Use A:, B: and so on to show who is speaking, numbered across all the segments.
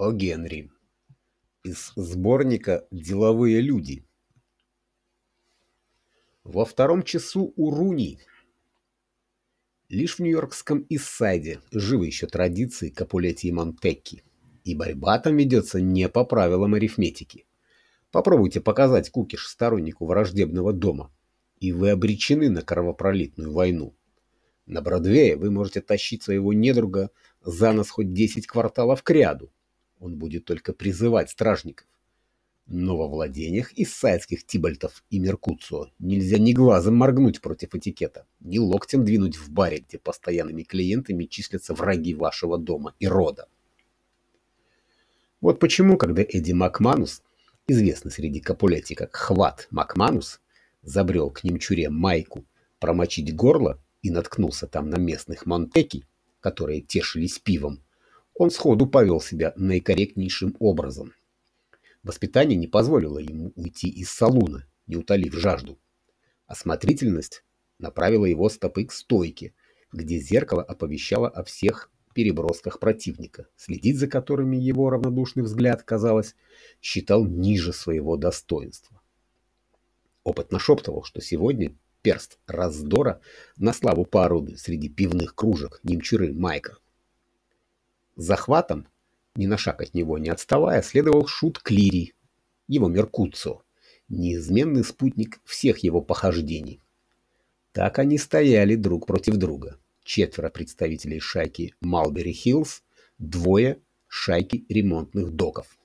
A: О. Генри. Из сборника «Деловые люди». Во втором часу у Руни. Лишь в нью-йоркском Иссайде живы еще традиции Капулетти и Монтекки, и борьба там ведется не по правилам арифметики. Попробуйте показать кукиш стороннику враждебного дома, и вы обречены на кровопролитную войну. На Бродвее вы можете тащить своего недруга за нос хоть 10 кварталов к ряду. Он будет только призывать стражников. Но во владениях иссайских Тибальтов и Меркуцио нельзя ни глазом моргнуть против этикета, ни локтем двинуть в баре, где постоянными клиентами числятся враги вашего дома и рода. Вот почему, когда Эдди Макманус, известный среди Капулетти как Хват Макманус, забрел к немчуре Майку промочить горло и наткнулся там на местных Монтеки, которые тешились пивом, он сходу повел себя наикорректнейшим образом. Воспитание не позволило ему уйти из салуна, не утолив жажду. Осмотрительность направила его стопы к стойке, где зеркало оповещало о всех перебросках противника, следить за которыми его равнодушный взгляд, казалось, считал ниже своего достоинства. Опыт нашептывал, что сегодня перст раздора на славу породы среди пивных кружек немчуры Майка. Захватом, ни на шаг от него не отставая, следовал Шут Клири, его Меркуцо, неизменный спутник всех его похождений. Так они стояли друг против друга. Четверо представителей шайки Малбери Хиллз, двое шайки ремонтных доков.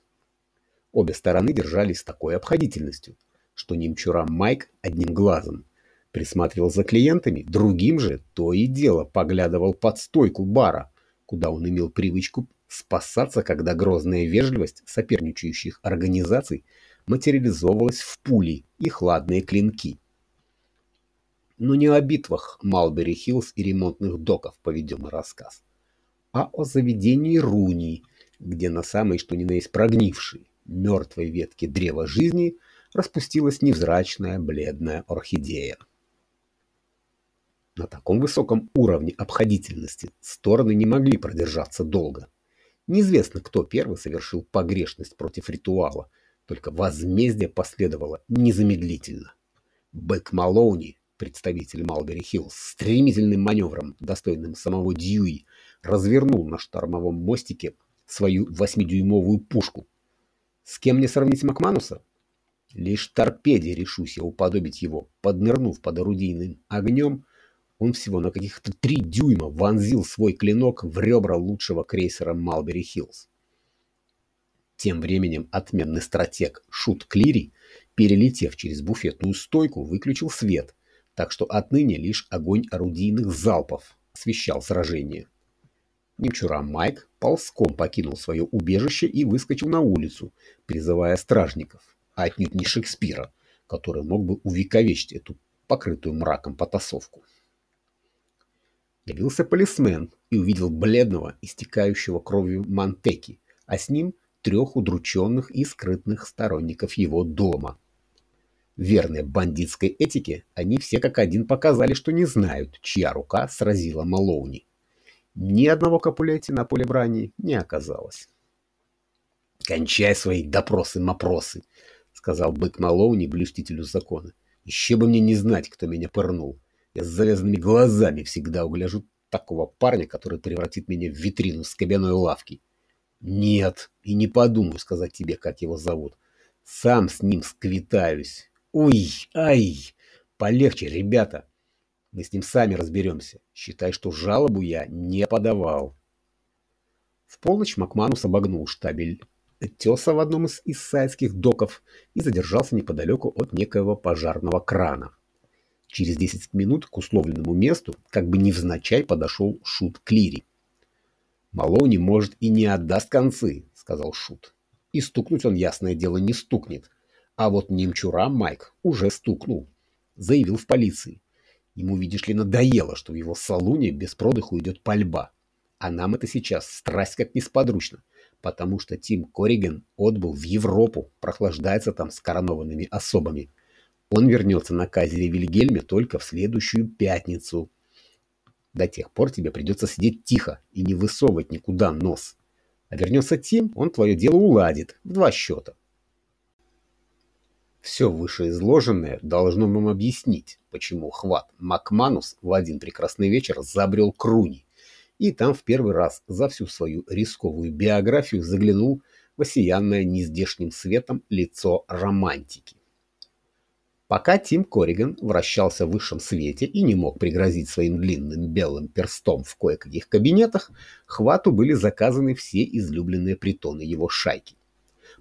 A: Обе стороны держались с такой обходительностью, что немчура Майк одним глазом присматривал за клиентами, другим же то и дело поглядывал под стойку бара, куда он имел привычку спасаться, когда грозная вежливость соперничающих организаций материализовывалась в пули и хладные клинки. Но не о битвах Малбери-Хиллз и ремонтных доков поведем рассказ, а о заведении Руни, где на самой что ни на есть прогнившей, мертвой ветке древа жизни распустилась невзрачная бледная орхидея. На таком высоком уровне обходительности стороны не могли продержаться долго. Неизвестно, кто первый совершил погрешность против ритуала, только возмездие последовало незамедлительно. Бэк Малоуни, представитель Малбери Хилл, стремительным маневром, достойным самого Дьюи, развернул на штормовом мостике свою восьмидюймовую пушку. С кем мне сравнить Макмануса? Лишь торпеде решусь я уподобить его, поднырнув под орудийным огнем, он всего на каких-то три дюйма вонзил свой клинок в ребра лучшего крейсера Малбери Хиллз. Тем временем отменный стратег Шут Клири, перелетев через буфетную стойку, выключил свет, так что отныне лишь огонь орудийных залпов освещал сражение. Немчура Майк ползком покинул свое убежище и выскочил на улицу, призывая стражников, а отнюдь не Шекспира, который мог бы увековечить эту покрытую мраком потасовку. Явился полисмен и увидел бледного, истекающего кровью Монтеки, а с ним трех удрученных и скрытных сторонников его дома. Верные бандитской этике, они все как один показали, что не знают, чья рука сразила Малоуни. Ни одного Капулетти на поле брани не оказалось. «Кончай свои допросы-мопросы», — сказал бык Малоуни блюстителю закона. «Еще бы мне не знать, кто меня пырнул. Я с завязанными глазами всегда угляжу такого парня, который превратит меня в витрину с кабяной лавки. Нет, и не подумаю сказать тебе, как его зовут. Сам с ним сквитаюсь. Ой, ай, полегче, ребята. Мы с ним сами разберемся. Считай, что жалобу я не подавал. В полночь Макманус обогнул штабель теса в одном из иссайских доков и задержался неподалеку от некоего пожарного крана. Через 10 минут к условленному месту, как бы невзначай, подошел Шут Клири. «Малоуни, может, и не отдаст концы», — сказал Шут. «И стукнуть он, ясное дело, не стукнет. А вот немчура Майк уже стукнул. Заявил в полиции. Ему, видишь ли, надоело, что в его салуне без продыху идет пальба. А нам это сейчас страсть как несподручно, потому что Тим Корриган отбыл в Европу, прохлаждается там с коронованными особами. Он вернется на казере Вильгельме только в следующую пятницу. До тех пор тебе придется сидеть тихо и не высовывать никуда нос. А вернется Тим, он твое дело уладит в два счета. Все вышеизложенное должно вам объяснить, почему хват Макманус в один прекрасный вечер забрел Круни, и там в первый раз за всю свою рисковую биографию заглянул в осиянное нездешним светом лицо романтики. Пока Тим Корриган вращался в высшем свете и не мог пригрозить своим длинным белым перстом в кое-каких кабинетах, Хвату были заказаны все излюбленные притоны его шайки.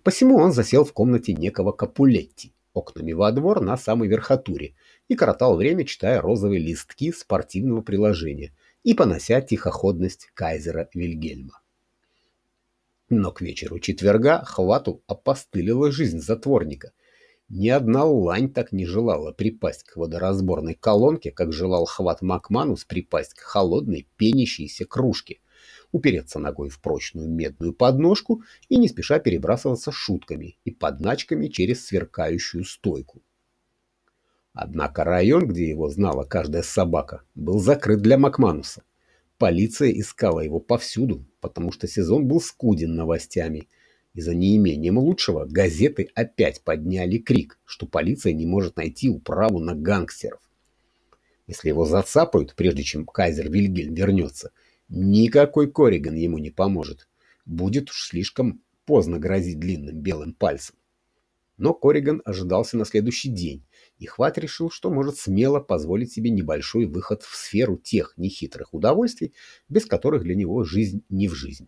A: Посему он засел в комнате некого Капулетти, окнами во двор на самой верхотуре, и коротал время, читая розовые листки спортивного приложения и понося тихоходность кайзера Вильгельма. Но к вечеру четверга Хвату опостылила жизнь затворника. Ни одна лань так не желала припасть к водоразборной колонке, как желал Хват Макманус припасть к холодной пенящейся кружке, упереться ногой в прочную медную подножку и не спеша перебрасываться шутками и подначками через сверкающую стойку. Однако район, где его знала каждая собака, был закрыт для Макмануса. Полиция искала его повсюду, потому что сезон был скуден новостями, и за неимением лучшего газеты опять подняли крик, что полиция не может найти управу на гангстеров. Если его зацапают, прежде чем кайзер Вильгельм вернется, Никакой Кориган ему не поможет. Будет уж слишком поздно грозить длинным белым пальцем. Но Кориган ожидался на следующий день, и Хват решил, что может смело позволить себе небольшой выход в сферу тех нехитрых удовольствий, без которых для него жизнь не в жизнь.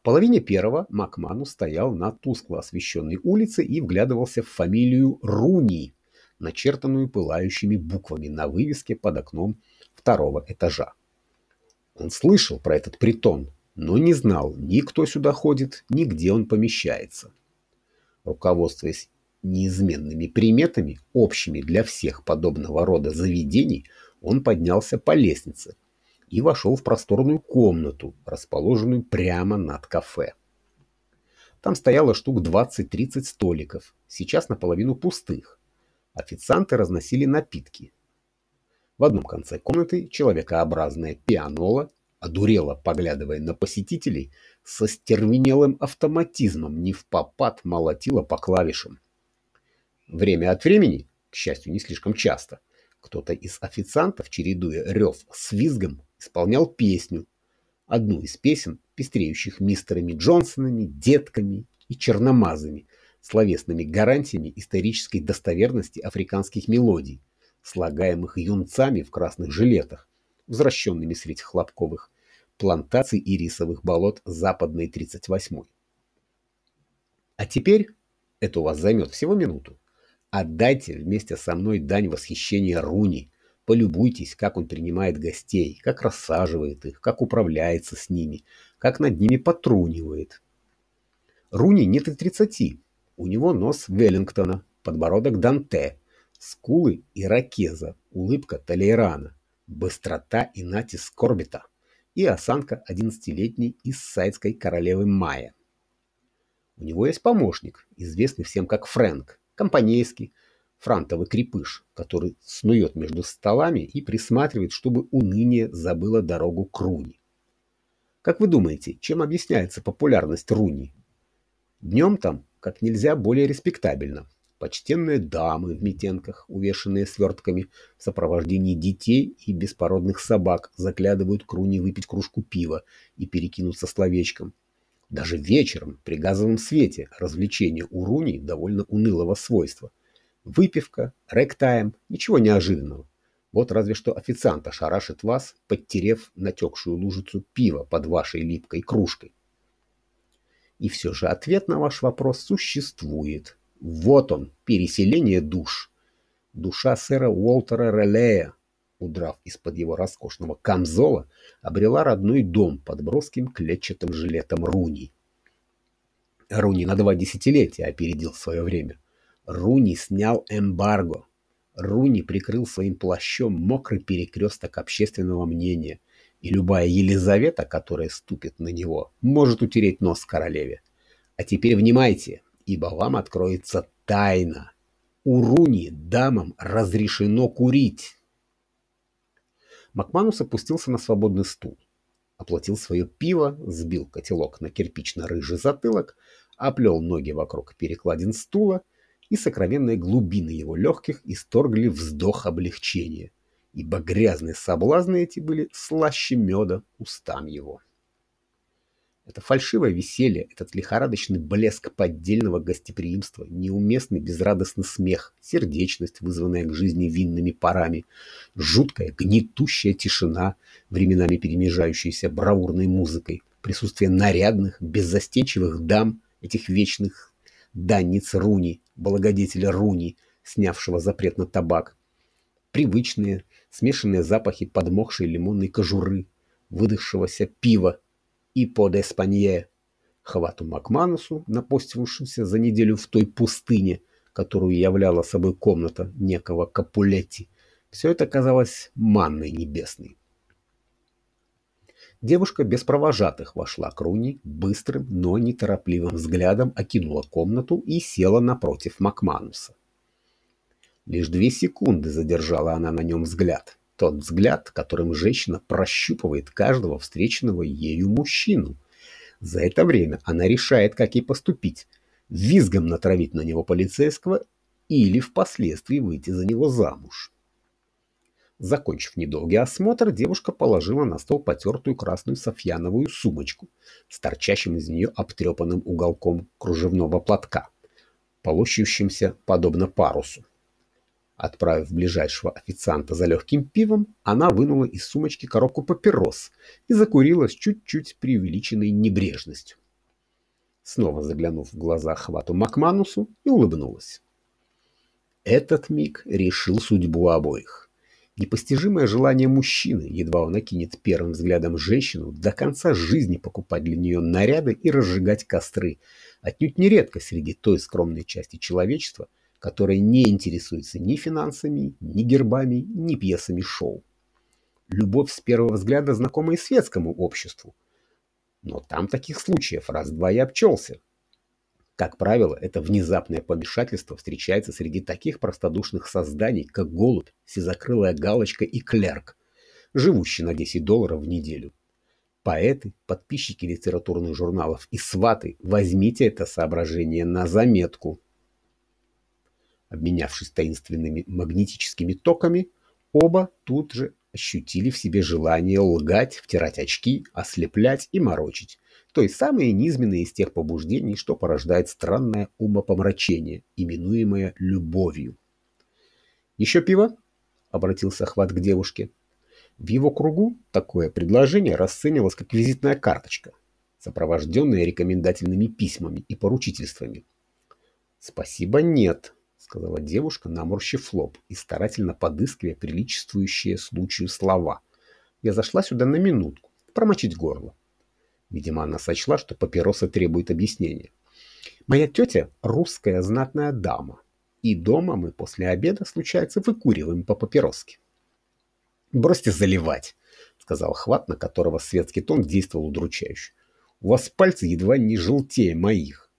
A: В половине первого Макману стоял на тускло освещенной улице и вглядывался в фамилию Руни, начертанную пылающими буквами на вывеске под окном второго этажа. Он слышал про этот притон, но не знал ни кто сюда ходит, ни где он помещается. Руководствуясь неизменными приметами, общими для всех подобного рода заведений, он поднялся по лестнице и вошел в просторную комнату, расположенную прямо над кафе. Там стояло штук 20-30 столиков, сейчас наполовину пустых. Официанты разносили напитки, в одном конце комнаты человекообразная пианола, одурела, поглядывая на посетителей, со стервенелым автоматизмом не в попад молотила по клавишам. Время от времени, к счастью, не слишком часто, кто-то из официантов, чередуя рев с визгом, исполнял песню. Одну из песен, пестреющих мистерами Джонсонами, детками и черномазами, словесными гарантиями исторической достоверности африканских мелодий, слагаемых юнцами в красных жилетах, возвращенными среди хлопковых плантаций и рисовых болот западной 38-й. А теперь, это у вас займет всего минуту, отдайте вместе со мной дань восхищения Руни, полюбуйтесь, как он принимает гостей, как рассаживает их, как управляется с ними, как над ними потрунивает. Руни нет и тридцати, у него нос Веллингтона, подбородок Данте, скулы иракеза, улыбка Толейрана, быстрота и натиск Корбита и осанка одиннадцатилетней иссайдской королевы Майя. У него есть помощник, известный всем как Фрэнк, компанейский, франтовый крепыш, который снует между столами и присматривает, чтобы уныние забыло дорогу к Руни. Как вы думаете, чем объясняется популярность Руни? Днем там как нельзя более респектабельно. Почтенные дамы в метенках, увешанные свертками, в сопровождении детей и беспородных собак, заглядывают к Руни выпить кружку пива и перекинуться словечком. Даже вечером, при газовом свете, развлечение у Руни довольно унылого свойства. Выпивка, рэктайм, ничего неожиданного. Вот разве что официант ошарашит вас, подтерев натекшую лужицу пива под вашей липкой кружкой. И все же ответ на ваш вопрос существует. Вот он, переселение душ. Душа сэра Уолтера Релея, удрав из-под его роскошного камзола, обрела родной дом под броским клетчатым жилетом Руни. Руни на два десятилетия опередил свое время. Руни снял эмбарго. Руни прикрыл своим плащом мокрый перекресток общественного мнения, и любая Елизавета, которая ступит на него, может утереть нос королеве. А теперь внимайте, ибо вам откроется тайна. У Руни дамам разрешено курить. Макманус опустился на свободный стул. оплатил свое пиво, сбил котелок на кирпично-рыжий затылок, оплел ноги вокруг перекладин стула, и сокровенные глубины его легких исторгли вздох облегчения, ибо грязные соблазны эти были слаще меда устам его. Это фальшивое веселье, этот лихорадочный блеск поддельного гостеприимства, неуместный безрадостный смех, сердечность, вызванная к жизни винными парами, жуткая гнетущая тишина, временами перемежающаяся бравурной музыкой, присутствие нарядных, беззастенчивых дам, этих вечных данниц Руни, благодетеля Руни, снявшего запрет на табак, привычные, смешанные запахи подмокшей лимонной кожуры, выдохшегося пива, и под Эспанье, Хвату Макманусу, напостившимся за неделю в той пустыне, которую являла собой комната некого Капулетти, все это казалось манной небесной. Девушка без провожатых вошла к Руни, быстрым, но неторопливым взглядом окинула комнату и села напротив Макмануса. Лишь две секунды задержала она на нем взгляд, тот взгляд, которым женщина прощупывает каждого встреченного ею мужчину. За это время она решает, как ей поступить. Визгом натравить на него полицейского или впоследствии выйти за него замуж. Закончив недолгий осмотр, девушка положила на стол потертую красную софьяновую сумочку с торчащим из нее обтрепанным уголком кружевного платка, полощущимся подобно парусу. Отправив ближайшего официанта за легким пивом, она вынула из сумочки коробку папирос и закурила с чуть-чуть преувеличенной небрежностью. Снова заглянув в глаза Хвату Макманусу и улыбнулась. Этот миг решил судьбу обоих. Непостижимое желание мужчины, едва он накинет первым взглядом женщину, до конца жизни покупать для нее наряды и разжигать костры, отнюдь нередко среди той скромной части человечества – которая не интересуется ни финансами, ни гербами, ни пьесами шоу. Любовь с первого взгляда знакома и светскому обществу. Но там таких случаев раз-два и обчелся. Как правило, это внезапное помешательство встречается среди таких простодушных созданий, как голубь, всезакрылая галочка и клерк, живущий на 10 долларов в неделю. Поэты, подписчики литературных журналов и сваты, возьмите это соображение на заметку. Обменявшись таинственными магнетическими токами, оба тут же ощутили в себе желание лгать, втирать очки, ослеплять и морочить. То есть самые низменные из тех побуждений, что порождает странное умопомрачение, именуемое любовью. «Еще пиво?» — обратился Хват к девушке. В его кругу такое предложение расценивалось как визитная карточка, сопровожденная рекомендательными письмами и поручительствами. «Спасибо, нет», сказала девушка, наморщив лоб и старательно подыскивая приличествующие случаю слова. Я зашла сюда на минутку, промочить горло. Видимо, она сочла, что папироса требует объяснения. Моя тетя русская знатная дама, и дома мы после обеда, случается, выкуриваем по папироске. «Бросьте заливать», — сказал Хват, на которого светский тон действовал удручающе. «У вас пальцы едва не желтее моих».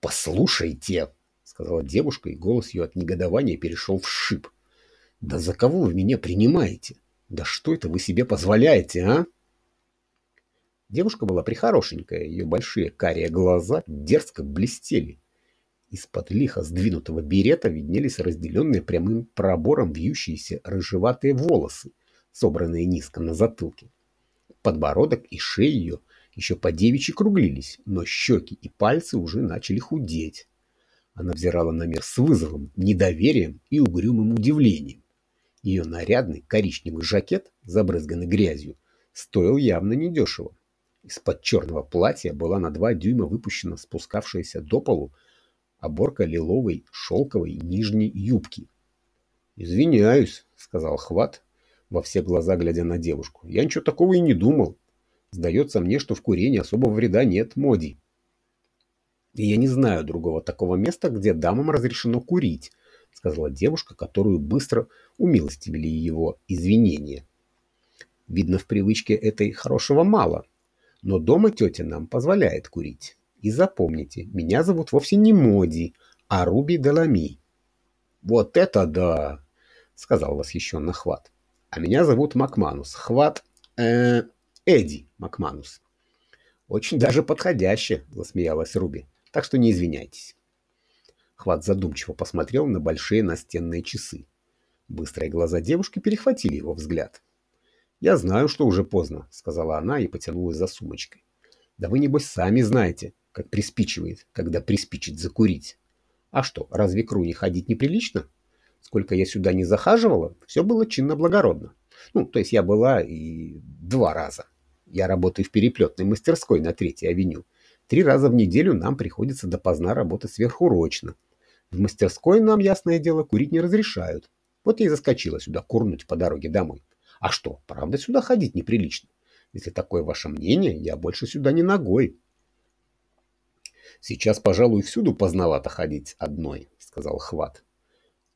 A: «Послушайте», сказала девушка, и голос ее от негодования перешел в шип. «Да за кого вы меня принимаете? Да что это вы себе позволяете, а?» Девушка была прихорошенькая, ее большие карие глаза дерзко блестели. Из-под лихо сдвинутого берета виднелись разделенные прямым пробором вьющиеся рыжеватые волосы, собранные низко на затылке. Подбородок и шея ее еще по девичьи круглились, но щеки и пальцы уже начали худеть. Она взирала на мир с вызовом, недоверием и угрюмым удивлением. Ее нарядный коричневый жакет, забрызганный грязью, стоил явно недешево. Из-под черного платья была на два дюйма выпущена спускавшаяся до полу оборка лиловой шелковой нижней юбки. «Извиняюсь», — сказал Хват, во все глаза глядя на девушку. «Я ничего такого и не думал. Сдается мне, что в курении особого вреда нет, Моди». И я не знаю другого такого места, где дамам разрешено курить, сказала девушка, которую быстро умилостивили его извинения. Видно, в привычке этой хорошего мало, но дома тетя нам позволяет курить. И запомните, меня зовут вовсе не Моди, а Руби Делами. Вот это да, сказал восхищенно Хват. А меня зовут Макманус. Хват, э, Эдди Макманус. Очень даже подходяще, засмеялась Руби. Так что не извиняйтесь. Хват задумчиво посмотрел на большие настенные часы. Быстрые глаза девушки перехватили его взгляд. «Я знаю, что уже поздно», — сказала она и потянулась за сумочкой. «Да вы, небось, сами знаете, как приспичивает, когда приспичит закурить. А что, разве к Руне ходить неприлично? Сколько я сюда не захаживала, все было чинно-благородно. Ну, то есть я была и два раза. Я работаю в переплетной мастерской на Третьей авеню. Три раза в неделю нам приходится допоздна работать сверхурочно. В мастерской нам, ясное дело, курить не разрешают. Вот я и заскочила сюда курнуть по дороге домой. А что, правда сюда ходить неприлично? Если такое ваше мнение, я больше сюда не ногой. Сейчас, пожалуй, всюду поздновато ходить одной, сказал Хват.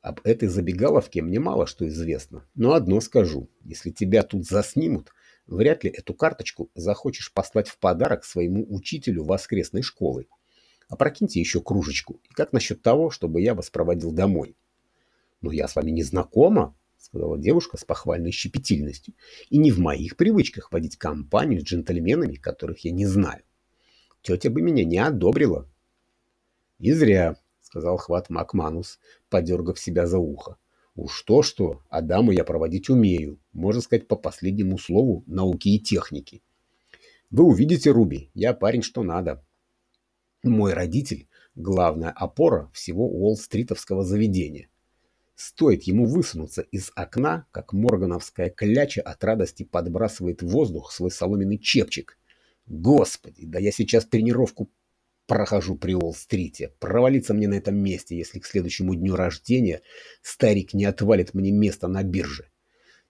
A: Об этой забегаловке мне мало что известно, но одно скажу. Если тебя тут заснимут, вряд ли эту карточку захочешь послать в подарок своему учителю воскресной школы. Опрокиньте еще кружечку. И как насчет того, чтобы я вас проводил домой? Но я с вами не знакома, сказала девушка с похвальной щепетильностью. И не в моих привычках водить компанию с джентльменами, которых я не знаю. Тетя бы меня не одобрила. И зря, сказал Хват Макманус, подергав себя за ухо. Уж то-что, а даму я проводить умею, можно сказать, по последнему слову науки и техники. Вы увидите, Руби, я парень что надо. Мой родитель – главная опора всего Уолл-стритовского заведения. Стоит ему высунуться из окна, как моргановская кляча от радости подбрасывает в воздух свой соломенный чепчик. Господи, да я сейчас тренировку прохожу при Уолл-стрите. Провалиться мне на этом месте, если к следующему дню рождения старик не отвалит мне место на бирже.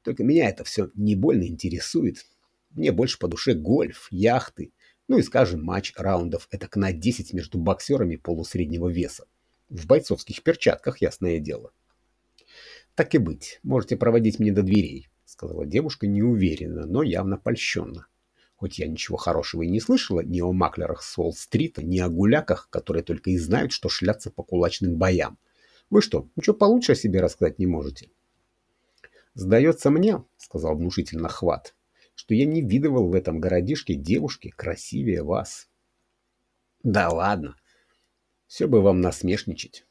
A: Только меня это все не больно интересует. Мне больше по душе гольф, яхты, ну и, скажем, матч раундов это на 10 между боксерами полусреднего веса. В бойцовских перчатках, ясное дело. Так и быть, можете проводить меня до дверей, сказала девушка неуверенно, но явно польщенно. Хоть я ничего хорошего и не слышала ни о маклерах с Уолл-стрита, ни о гуляках, которые только и знают, что шляться по кулачным боям. Вы что, ничего получше о себе рассказать не можете? «Сдается мне», — сказал внушительно Хват, — «что я не видывал в этом городишке девушки красивее вас». «Да ладно. Все бы вам насмешничать».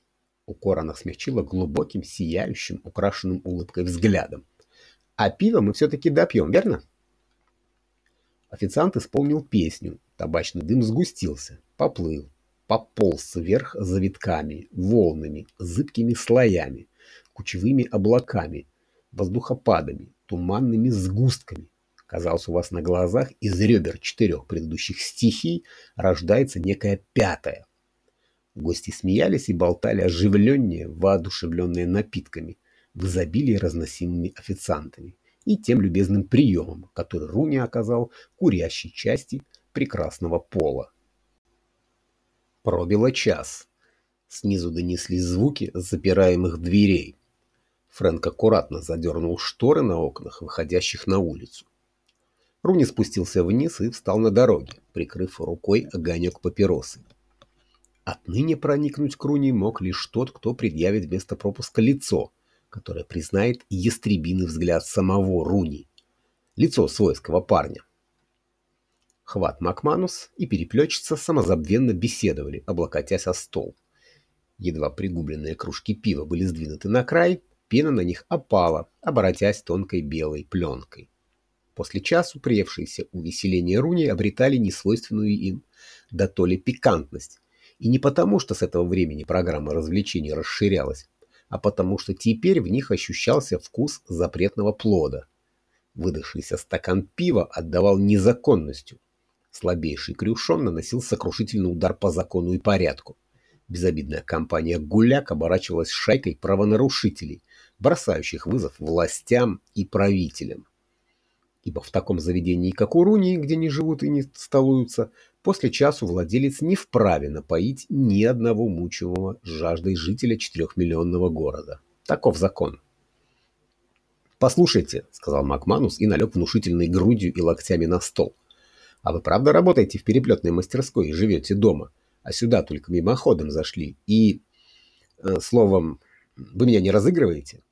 A: Укор она смягчила глубоким, сияющим, украшенным улыбкой взглядом. «А пиво мы все-таки допьем, верно?» Официант исполнил песню. Табачный дым сгустился, поплыл, пополз вверх завитками, волнами, зыбкими слоями, кучевыми облаками, воздухопадами, туманными сгустками. Казалось, у вас на глазах из ребер четырех предыдущих стихий рождается некая пятая. Гости смеялись и болтали оживленнее, воодушевленные напитками, в изобилии разносимыми официантами и тем любезным приемом, который Руни оказал курящей части прекрасного пола. Пробило час. Снизу донеслись звуки запираемых дверей. Фрэнк аккуратно задернул шторы на окнах, выходящих на улицу. Руни спустился вниз и встал на дороге, прикрыв рукой огонек папиросы. Отныне проникнуть к Руни мог лишь тот, кто предъявит вместо пропуска лицо, которое признает ястребиный взгляд самого Руни, лицо свойского парня. Хват Макманус и переплетчица самозабвенно беседовали, облокотясь о стол. Едва пригубленные кружки пива были сдвинуты на край, пена на них опала, оборотясь тонкой белой пленкой. После часу приевшиеся увеселения Руни обретали несвойственную им, да то ли пикантность. И не потому, что с этого времени программа развлечений расширялась, а потому что теперь в них ощущался вкус запретного плода. Выдохшийся стакан пива отдавал незаконностью. Слабейший крюшон наносил сокрушительный удар по закону и порядку. Безобидная компания «Гуляк» оборачивалась шайкой правонарушителей, бросающих вызов властям и правителям. Ибо в таком заведении, как у Рунии, где не живут и не столуются, После часу владелец не вправе напоить ни одного мучимого жаждой жителя четырехмиллионного города. Таков закон. «Послушайте», — сказал Макманус и налег внушительной грудью и локтями на стол. «А вы правда работаете в переплетной мастерской и живете дома? А сюда только мимоходом зашли и... Э, словом, вы меня не разыгрываете?»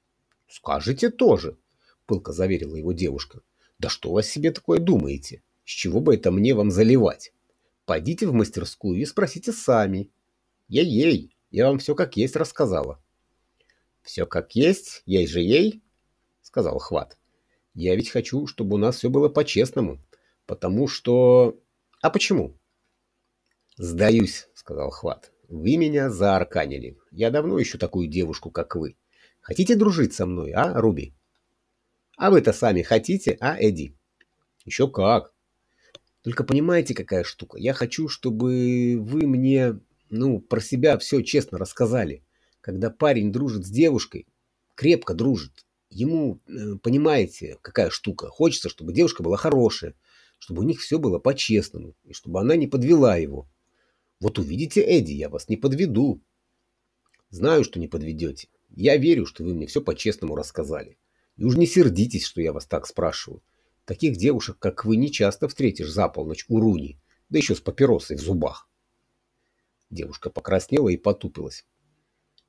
A: «Скажете тоже», — пылко заверила его девушка. «Да что вы о себе такое думаете? С чего бы это мне вам заливать? Пойдите в мастерскую и спросите сами. Ей-ей, я вам все как есть рассказала. Все как есть, ей же ей, сказал Хват. Я ведь хочу, чтобы у нас все было по-честному. Потому что... А почему? Сдаюсь, сказал Хват. Вы меня заарканили. Я давно ищу такую девушку, как вы. Хотите дружить со мной, а, Руби? А вы-то сами хотите, а, Эдди? Еще как. Только понимаете, какая штука? Я хочу, чтобы вы мне, ну, про себя все честно рассказали. Когда парень дружит с девушкой, крепко дружит, ему, э, понимаете, какая штука? Хочется, чтобы девушка была хорошая, чтобы у них все было по-честному, и чтобы она не подвела его. Вот увидите, Эдди, я вас не подведу. Знаю, что не подведете. Я верю, что вы мне все по-честному рассказали. И уж не сердитесь, что я вас так спрашиваю. Таких девушек, как вы, не часто встретишь за полночь у Руни, да еще с папиросой в зубах. Девушка покраснела и потупилась.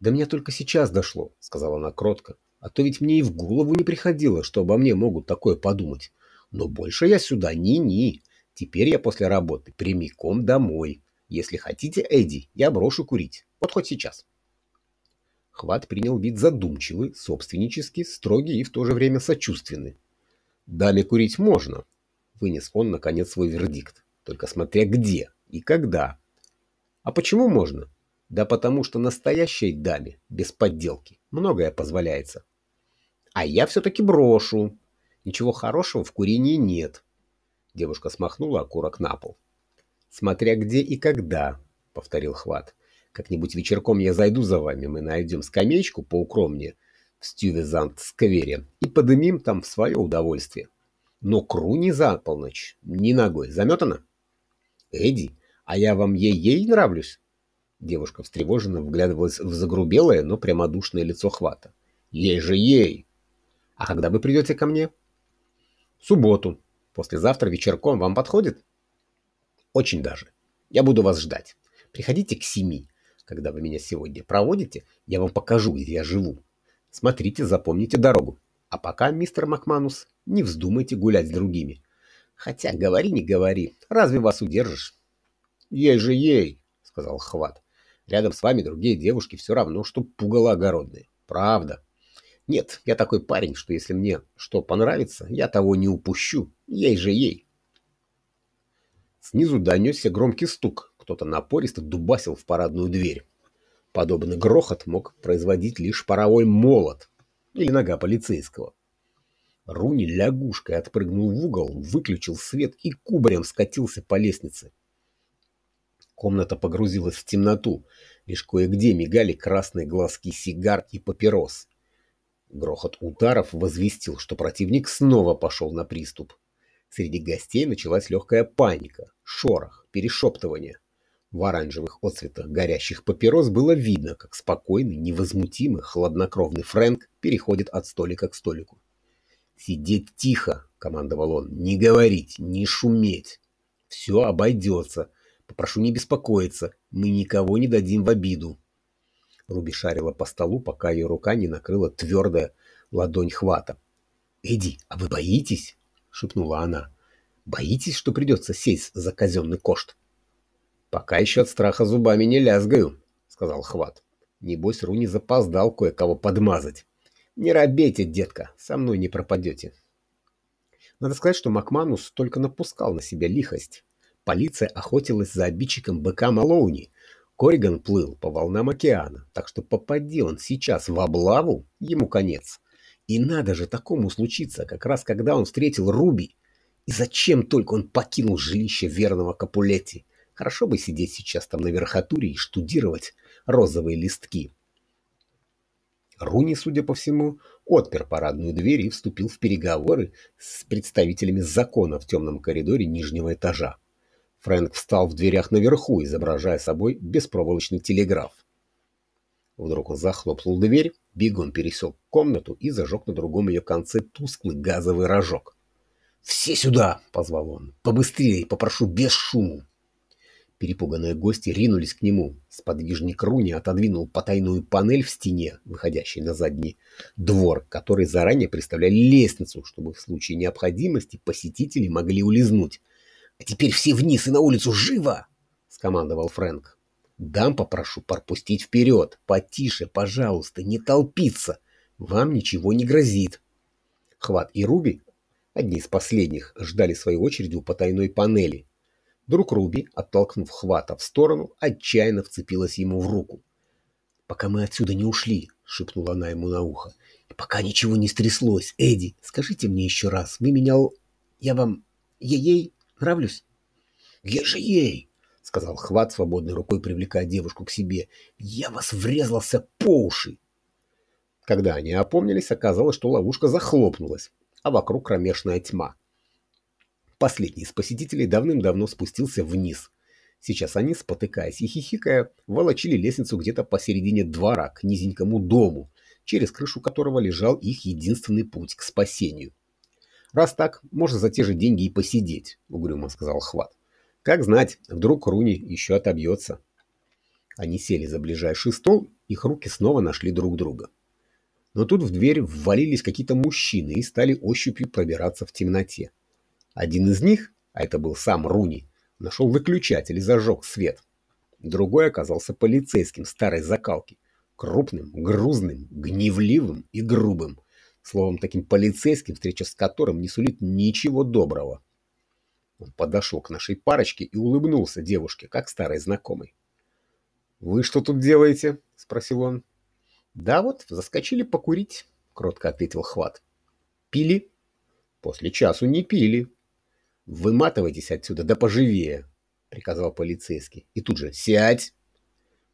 A: «Да мне только сейчас дошло», — сказала она кротко. «А то ведь мне и в голову не приходило, что обо мне могут такое подумать. Но больше я сюда ни-ни. Теперь я после работы прямиком домой. Если хотите, Эдди, я брошу курить. Вот хоть сейчас». Хват принял вид задумчивый, собственнический, строгий и в то же время сочувственный. «Даме курить можно», — вынес он, наконец, свой вердикт. «Только смотря где и когда». «А почему можно?» «Да потому что настоящей даме, без подделки, многое позволяется». «А я все-таки брошу. Ничего хорошего в курении нет». Девушка смахнула окурок на пол. «Смотря где и когда», — повторил Хват. Как-нибудь вечерком я зайду за вами, мы найдем скамеечку поукромнее в Стювезант-сквере и подымим там в свое удовольствие. Но кру не за полночь, ни ногой. Заметано? Эдди, а я вам ей-ей нравлюсь? Девушка встревоженно вглядывалась в загрубелое, но прямодушное лицо хвата. Ей же ей! А когда вы придете ко мне? В субботу. Послезавтра вечерком вам подходит? Очень даже. Я буду вас ждать. Приходите к семи. Когда вы меня сегодня проводите, я вам покажу, где я живу. Смотрите, запомните дорогу. А пока, мистер Макманус, не вздумайте гулять с другими. Хотя, говори, не говори, разве вас удержишь? Ей же ей, сказал Хват. Рядом с вами другие девушки все равно, что пугало огородные. Правда. Нет, я такой парень, что если мне что понравится, я того не упущу. Ей же ей. Снизу донесся громкий стук, кто-то напористо дубасил в парадную дверь. Подобный грохот мог производить лишь паровой молот или нога полицейского. Руни лягушкой отпрыгнул в угол, выключил свет и кубарем скатился по лестнице. Комната погрузилась в темноту, лишь кое-где мигали красные глазки сигар и папирос. Грохот ударов возвестил, что противник снова пошел на приступ. Среди гостей началась легкая паника, шорох, перешептывание. В оранжевых отцветах горящих папирос было видно, как спокойный, невозмутимый, хладнокровный Фрэнк переходит от столика к столику. «Сидеть тихо!» — командовал он. «Не говорить, не шуметь. Все обойдется. Попрошу не беспокоиться. Мы никого не дадим в обиду». Руби шарила по столу, пока ее рука не накрыла твердая ладонь хвата. «Эдди, а вы боитесь?» — шепнула она. «Боитесь, что придется сесть за казенный кошт?» «Пока еще от страха зубами не лязгаю», — сказал Хват. «Небось, Руни запоздал кое-кого подмазать. Не робейте, детка, со мной не пропадете». Надо сказать, что Макманус только напускал на себя лихость. Полиция охотилась за обидчиком быка Малоуни. Кориган плыл по волнам океана, так что попади он сейчас в облаву, ему конец. И надо же такому случиться, как раз когда он встретил Руби. И зачем только он покинул жилище верного Капулетти? Хорошо бы сидеть сейчас там на верхотуре и штудировать розовые листки. Руни, судя по всему, отпер парадную дверь и вступил в переговоры с представителями закона в темном коридоре нижнего этажа. Фрэнк встал в дверях наверху, изображая собой беспроволочный телеграф. Вдруг он захлопнул дверь, бегом пересек комнату и зажег на другом ее конце тусклый газовый рожок. «Все сюда!» — позвал он. «Побыстрее, попрошу, без шуму!» Перепуганные гости ринулись к нему. Сподвижник Руни отодвинул потайную панель в стене, выходящей на задний двор, который заранее представляли лестницу, чтобы в случае необходимости посетители могли улизнуть. А теперь все вниз и на улицу живо!» — скомандовал Фрэнк. «Дам попрошу пропустить вперед. Потише, пожалуйста, не толпиться. Вам ничего не грозит». Хват и Руби, одни из последних, ждали своей очереди у потайной панели. Друг Руби, оттолкнув Хвата в сторону, отчаянно вцепилась ему в руку. «Пока мы отсюда не ушли», — шепнула она ему на ухо, — «и пока ничего не стряслось, Эдди, скажите мне еще раз, вы меня... Я вам... Я ей нравлюсь?» «Я же ей!» — сказал Хват, свободной рукой привлекая девушку к себе. «Я вас врезался по уши!» Когда они опомнились, оказалось, что ловушка захлопнулась, а вокруг кромешная тьма. Последний из посетителей давным-давно спустился вниз. Сейчас они, спотыкаясь и хихикая, волочили лестницу где-то посередине двора к низенькому дому, через крышу которого лежал их единственный путь к спасению. «Раз так, можно за те же деньги и посидеть», — угрюмо сказал Хват. «Как знать, вдруг Руни еще отобьется». Они сели за ближайший стол, их руки снова нашли друг друга. Но тут в дверь ввалились какие-то мужчины и стали ощупью пробираться в темноте. Один из них, а это был сам Руни, нашел выключатель и зажег свет. Другой оказался полицейским старой закалки, крупным, грузным, гневливым и грубым. Словом, таким полицейским, встреча с которым не сулит ничего доброго. Он подошел к нашей парочке и улыбнулся девушке, как старой знакомой. «Вы что тут делаете?» — спросил он. Да вот, заскочили покурить, кротко ответил Хват. Пили? После часу не пили. Выматывайтесь отсюда, да поживее, приказал полицейский. И тут же сядь,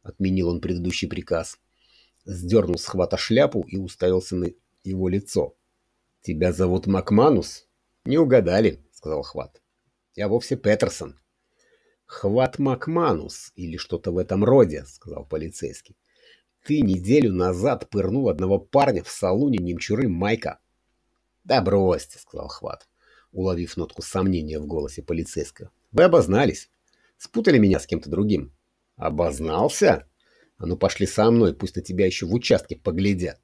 A: отменил он предыдущий приказ. Сдернул с Хвата шляпу и уставился на его лицо. Тебя зовут Макманус? Не угадали, сказал Хват. Я вовсе Петерсон. Хват Макманус или что-то в этом роде, сказал полицейский. Ты неделю назад пырнул одного парня в салоне немчуры Майка. Да бросьте, сказал Хват, уловив нотку сомнения в голосе полицейского. Вы обознались. Спутали меня с кем-то другим. Обознался? А ну пошли со мной, пусть на тебя еще в участке поглядят.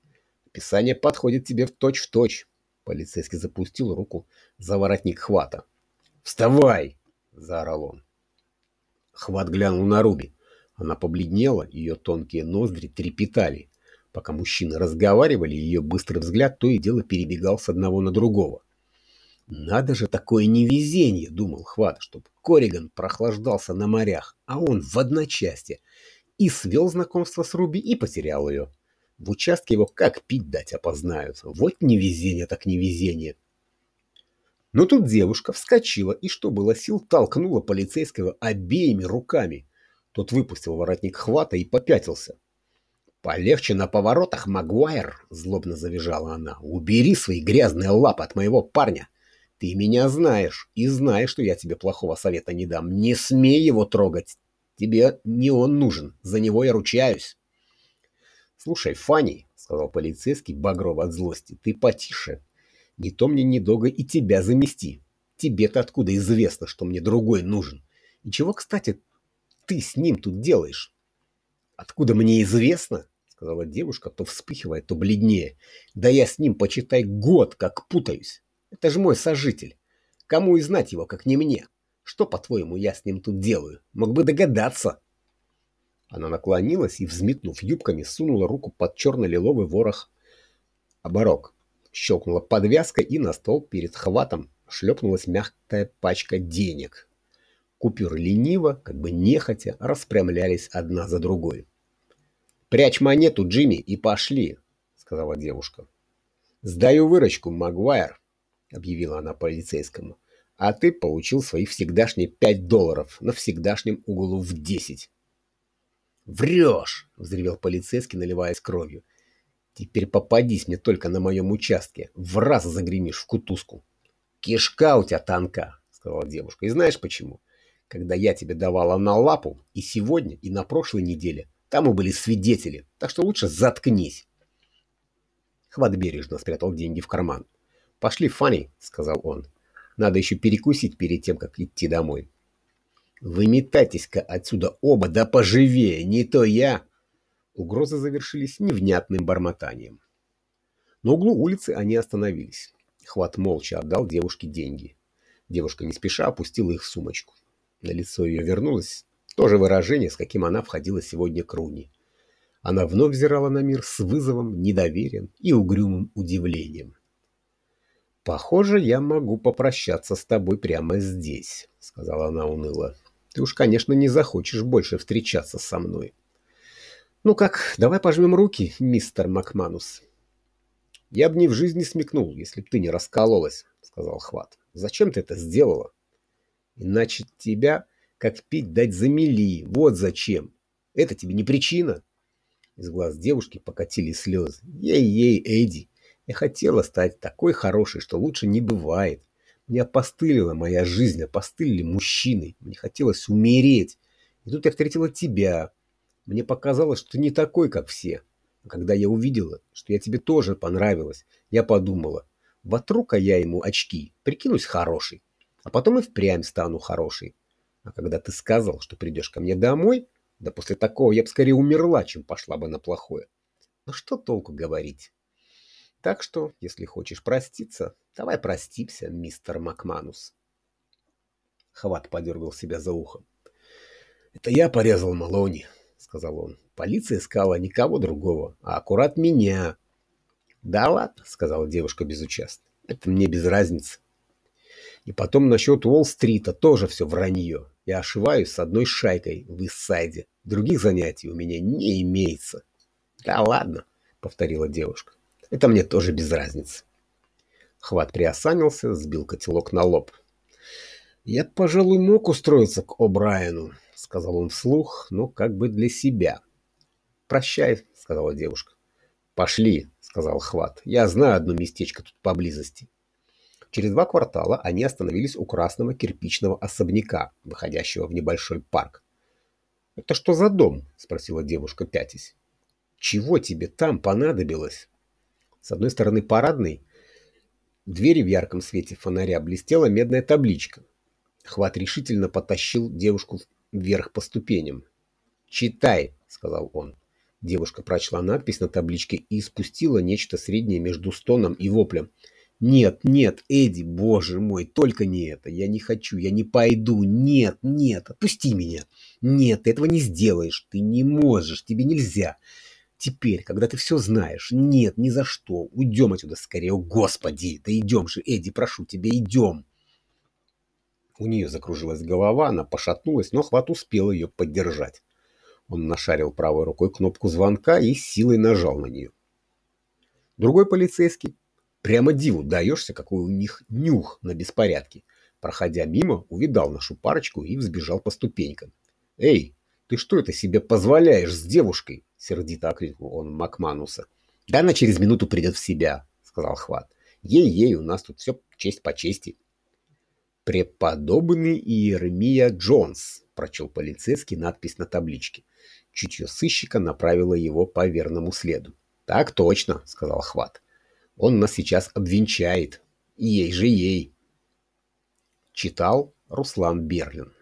A: Описание подходит тебе в точь-в-точь. Полицейский запустил руку за воротник Хвата. «Вставай!» — заорал он. Хват глянул на Руби. Она побледнела, ее тонкие ноздри трепетали. Пока мужчины разговаривали, ее быстрый взгляд то и дело перебегал с одного на другого. «Надо же такое невезение!» — думал Хват, чтоб Кориган прохлаждался на морях, а он в одночасье. И свел знакомство с Руби и потерял ее. В участке его как пить дать опознают. Вот невезение так невезение. Но тут девушка вскочила и, что было сил, толкнула полицейского обеими руками. Тот выпустил воротник хвата и попятился. «Полегче на поворотах, Магуайр!» — злобно завизжала она. «Убери свои грязные лапы от моего парня! Ты меня знаешь и знаешь, что я тебе плохого совета не дам. Не смей его трогать! Тебе не он нужен, за него я ручаюсь!» «Слушай, Фанни!» — сказал полицейский, багров от злости. «Ты потише. Не то мне недолго и тебя замести. Тебе-то откуда известно, что мне другой нужен? И чего, кстати, ты с ним тут делаешь? Откуда мне известно? Сказала девушка, то вспыхивая, то бледнее. Да я с ним, почитай, год как путаюсь. Это же мой сожитель. Кому и знать его, как не мне? Что, по-твоему, я с ним тут делаю? Мог бы догадаться. Она наклонилась и, взметнув юбками, сунула руку под черно-лиловый ворох оборок. Щелкнула подвязка, и на стол перед хватом шлепнулась мягкая пачка денег. Купюры лениво, как бы нехотя, распрямлялись одна за другой. «Прячь монету, Джимми, и пошли», — сказала девушка. «Сдаю выручку, Магуайр», — объявила она полицейскому. «А ты получил свои всегдашние пять долларов на всегдашнем углу в десять». «Врешь!» — взревел полицейский, наливаясь кровью. «Теперь попадись мне только на моем участке. В раз загремишь в кутузку». «Кишка у тебя танка», — сказала девушка. «И знаешь почему? когда я тебе давала на лапу, и сегодня, и на прошлой неделе. Там и были свидетели, так что лучше заткнись. Хват бережно спрятал деньги в карман. «Пошли, Фанни», — сказал он. «Надо еще перекусить перед тем, как идти домой». «Выметайтесь-ка отсюда оба, да поживее, не то я!» Угрозы завершились невнятным бормотанием. На углу улицы они остановились. Хват молча отдал девушке деньги. Девушка не спеша опустила их в сумочку. На лицо ее вернулось то же выражение, с каким она входила сегодня к Руни. Она вновь взирала на мир с вызовом, недоверием и угрюмым удивлением. «Похоже, я могу попрощаться с тобой прямо здесь», — сказала она уныло. «Ты уж, конечно, не захочешь больше встречаться со мной». «Ну как, давай пожмем руки, мистер Макманус». «Я бы ни в жизни смекнул, если б ты не раскололась», — сказал Хват. «Зачем ты это сделала?» «Иначе тебя, как пить дать замели, вот зачем. Это тебе не причина». Из глаз девушки покатили слезы. «Ей-ей, Эдди, я хотела стать такой хорошей, что лучше не бывает. Мне опостылила моя жизнь, опостылили мужчины. Мне хотелось умереть. И тут я встретила тебя. Мне показалось, что ты не такой, как все. А когда я увидела, что я тебе тоже понравилась, я подумала, вотру-ка я ему очки, прикинусь хорошей, а потом и впрямь стану хорошей. А когда ты сказал, что придешь ко мне домой, да после такого я бы скорее умерла, чем пошла бы на плохое. Но что толку говорить? Так что, если хочешь проститься, давай простимся, мистер Макманус. Хват подергал себя за ухом. «Это я порезал Малони», — сказал он. «Полиция искала никого другого, а аккурат меня». «Да ладно», — сказала девушка безучастно. «Это мне без разницы». И потом насчет Уолл-стрита тоже все вранье. Я ошиваюсь с одной шайкой в Иссайде. Других занятий у меня не имеется. Да ладно, повторила девушка. Это мне тоже без разницы. Хват приосанился, сбил котелок на лоб. «Я, пожалуй, мог устроиться к О'Брайену», — сказал он вслух, но как бы для себя. «Прощай», — сказала девушка. «Пошли», — сказал Хват. «Я знаю одно местечко тут поблизости». Через два квартала они остановились у красного кирпичного особняка, выходящего в небольшой парк. «Это что за дом?» – спросила девушка, пятясь. «Чего тебе там понадобилось?» С одной стороны парадной двери в ярком свете фонаря блестела медная табличка. Хват решительно потащил девушку вверх по ступеням. «Читай», — сказал он. Девушка прочла надпись на табличке и спустила нечто среднее между стоном и воплем – нет, нет, Эдди, боже мой, только не это. Я не хочу, я не пойду. Нет, нет, отпусти меня. Нет, ты этого не сделаешь. Ты не можешь, тебе нельзя. Теперь, когда ты все знаешь, нет, ни за что. Уйдем отсюда скорее, о господи. Да идем же, Эдди, прошу тебя, идем. У нее закружилась голова, она пошатнулась, но Хват успел ее поддержать. Он нашарил правой рукой кнопку звонка и силой нажал на нее. Другой полицейский Прямо диву даешься, какой у них нюх на беспорядке. Проходя мимо, увидал нашу парочку и взбежал по ступенькам. «Эй, ты что это себе позволяешь с девушкой?» — сердито окрикнул он Макмануса. «Да она через минуту придет в себя», — сказал Хват. «Ей-ей, у нас тут все честь по чести». «Преподобный Иеремия Джонс», — прочел полицейский надпись на табличке. Чутье сыщика направило его по верному следу. «Так точно», — сказал Хват. Он нас сейчас обвенчает. Ей же ей. Читал Руслан Берлин.